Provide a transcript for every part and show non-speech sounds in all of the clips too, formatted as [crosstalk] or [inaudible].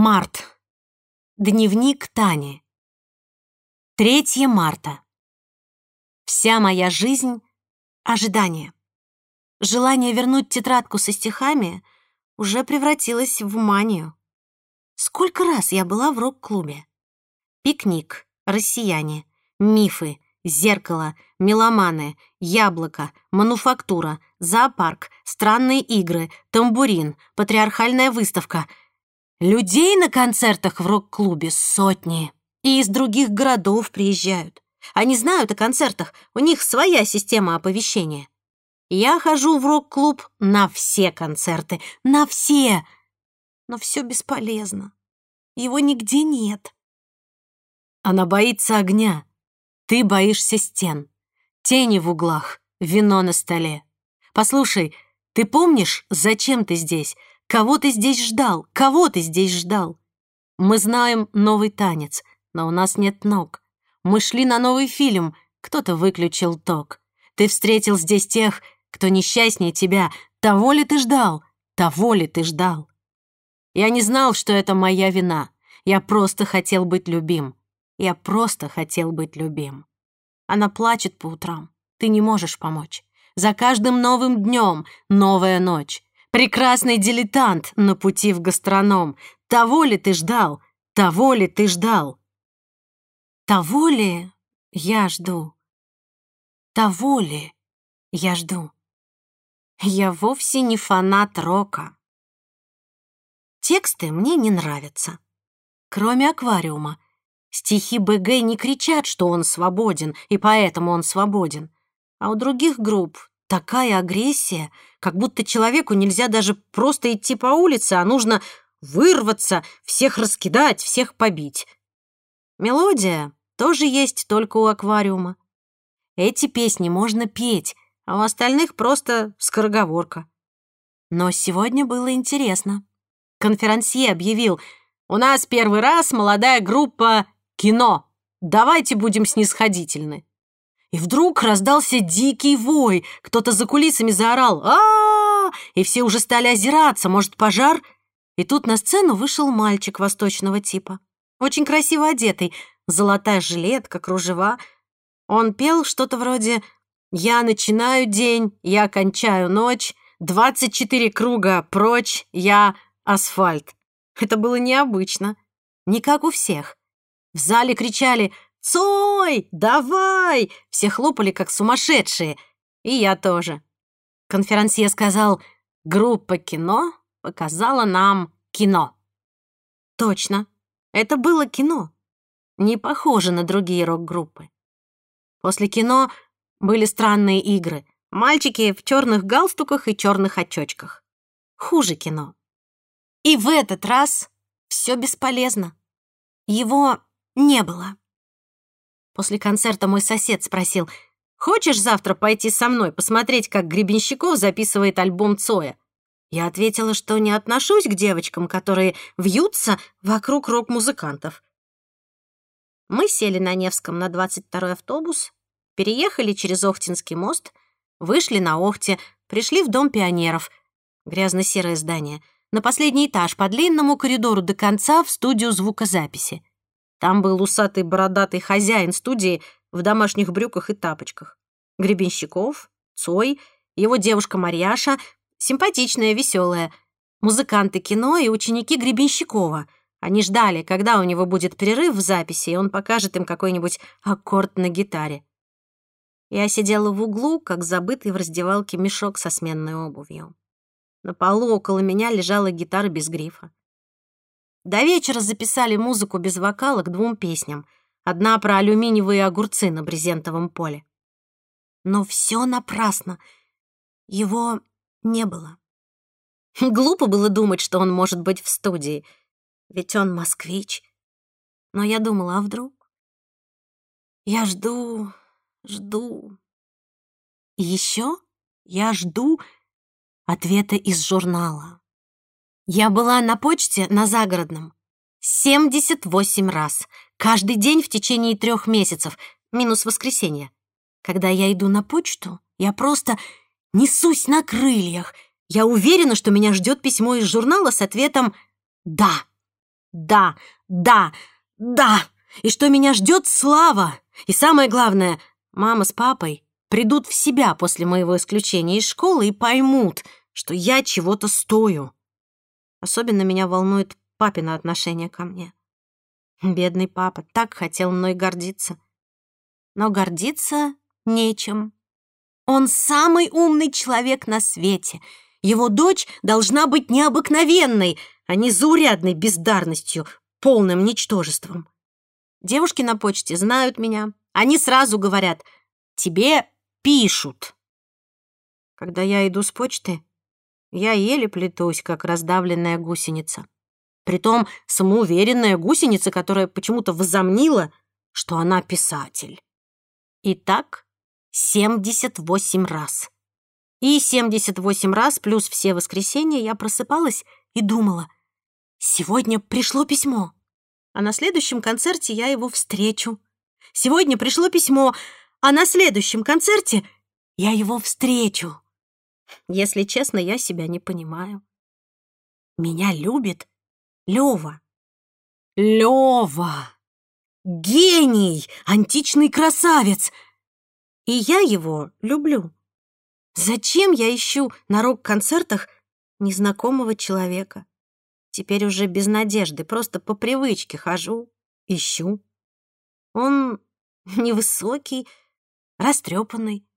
Март. Дневник Тани. 3 марта. Вся моя жизнь — ожидание. Желание вернуть тетрадку со стихами уже превратилось в манию. Сколько раз я была в рок-клубе? Пикник, россияне, мифы, зеркало, меломаны, яблоко, мануфактура, зоопарк, странные игры, тамбурин, патриархальная выставка. Людей на концертах в рок-клубе сотни. И из других городов приезжают. Они знают о концертах, у них своя система оповещения. Я хожу в рок-клуб на все концерты, на все. Но все бесполезно. Его нигде нет. Она боится огня. Ты боишься стен. Тени в углах, вино на столе. Послушай, ты помнишь, зачем ты здесь? Кого ты здесь ждал? Кого ты здесь ждал? Мы знаем новый танец, но у нас нет ног. Мы шли на новый фильм, кто-то выключил ток. Ты встретил здесь тех, кто несчастнее тебя. Того ли ты ждал? Того ли ты ждал? Я не знал, что это моя вина. Я просто хотел быть любим. Я просто хотел быть любим. Она плачет по утрам. Ты не можешь помочь. За каждым новым днем новая ночь. Прекрасный дилетант на пути в гастроном. Того ли ты ждал? Того ли ты ждал? Того ли я жду? Того ли я жду? Я вовсе не фанат рока. Тексты мне не нравятся. Кроме аквариума. Стихи БГ не кричат, что он свободен, и поэтому он свободен. А у других групп такая агрессия, как будто человеку нельзя даже просто идти по улице, а нужно вырваться, всех раскидать, всех побить. Мелодия тоже есть только у аквариума. Эти песни можно петь, а у остальных просто скороговорка. Но сегодня было интересно. Конферансье объявил, «У нас первый раз молодая группа «Кино! Давайте будем снисходительны!» И вдруг раздался дикий вой, кто-то за кулисами заорал а, и все уже стали озираться, может, пожар? И тут на сцену вышел мальчик восточного типа, очень красиво одетый, золотая жилетка, кружева. Он пел что-то вроде «Я начинаю день, я кончаю ночь, 24 круга прочь, я асфальт». Это было необычно, не как у всех. В зале кричали «Цой! Давай!» Все хлопали, как сумасшедшие. И я тоже. Конферансье сказал «Группа кино показала нам кино». Точно, это было кино. Не похоже на другие рок-группы. После кино были странные игры. Мальчики в черных галстуках и черных очочках. Хуже кино. И в этот раз все бесполезно. Его не было. После концерта мой сосед спросил, «Хочешь завтра пойти со мной посмотреть, как Гребенщиков записывает альбом Цоя?» Я ответила, что не отношусь к девочкам, которые вьются вокруг рок-музыкантов. Мы сели на Невском на 22-й автобус, переехали через Охтинский мост, вышли на Охте, пришли в Дом пионеров, грязно-серое здание, на последний этаж по длинному коридору до конца в студию звукозаписи. Там был усатый бородатый хозяин студии в домашних брюках и тапочках. Гребенщиков, Цой, его девушка Марьяша, симпатичная, веселая, музыканты кино и ученики Гребенщикова. Они ждали, когда у него будет перерыв в записи, и он покажет им какой-нибудь аккорд на гитаре. Я сидела в углу, как забытый в раздевалке мешок со сменной обувью. На полу около меня лежала гитара без грифа. До вечера записали музыку без вокала к двум песням. Одна про алюминиевые огурцы на брезентовом поле. Но все напрасно. Его не было. Глупо было думать, что он может быть в студии. Ведь он москвич. Но я думала, а вдруг? Я жду, жду. Еще я жду ответа из журнала. Я была на почте на загородном 78 раз, каждый день в течение трех месяцев, минус воскресенье. Когда я иду на почту, я просто несусь на крыльях. Я уверена, что меня ждет письмо из журнала с ответом «Да». Да, да, да! И что меня ждет слава! И самое главное, мама с папой придут в себя после моего исключения из школы и поймут, что я чего-то стою. Особенно меня волнует папино отношение ко мне. Бедный папа так хотел мной гордиться. Но гордиться нечем. Он самый умный человек на свете. Его дочь должна быть необыкновенной, а не заурядной бездарностью, полным ничтожеством. Девушки на почте знают меня. Они сразу говорят «тебе пишут». Когда я иду с почты, я еле плетусь, как раздавленная гусеница. Притом самоуверенная гусеница, которая почему-то возомнила, что она писатель. И так 78 раз. И 78 раз плюс все воскресенья я просыпалась и думала, сегодня пришло письмо, а на следующем концерте я его встречу. Сегодня пришло письмо, а на следующем концерте я его встречу. Если честно, я себя не понимаю. Меня любит Лёва. Лёва! Гений! Античный красавец! И я его люблю. Зачем я ищу на рок-концертах незнакомого человека? Теперь уже без надежды, просто по привычке хожу, ищу. Он [laughs] невысокий, растрепанный,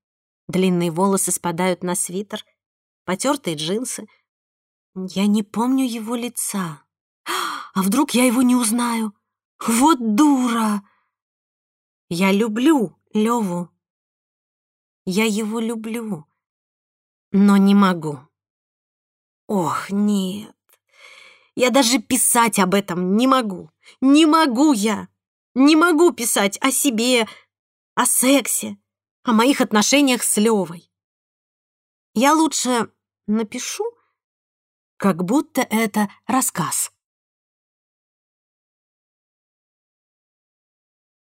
длинные волосы спадают на свитер, потертые джинсы. Я не помню его лица. А вдруг я его не узнаю? Вот дура! Я люблю Леву. Я его люблю но не могу. Ох, нет. Я даже писать об этом не могу. Не могу я. Не могу писать о себе, о сексе, о моих отношениях с Левой. Я лучше напишу, как будто это рассказ.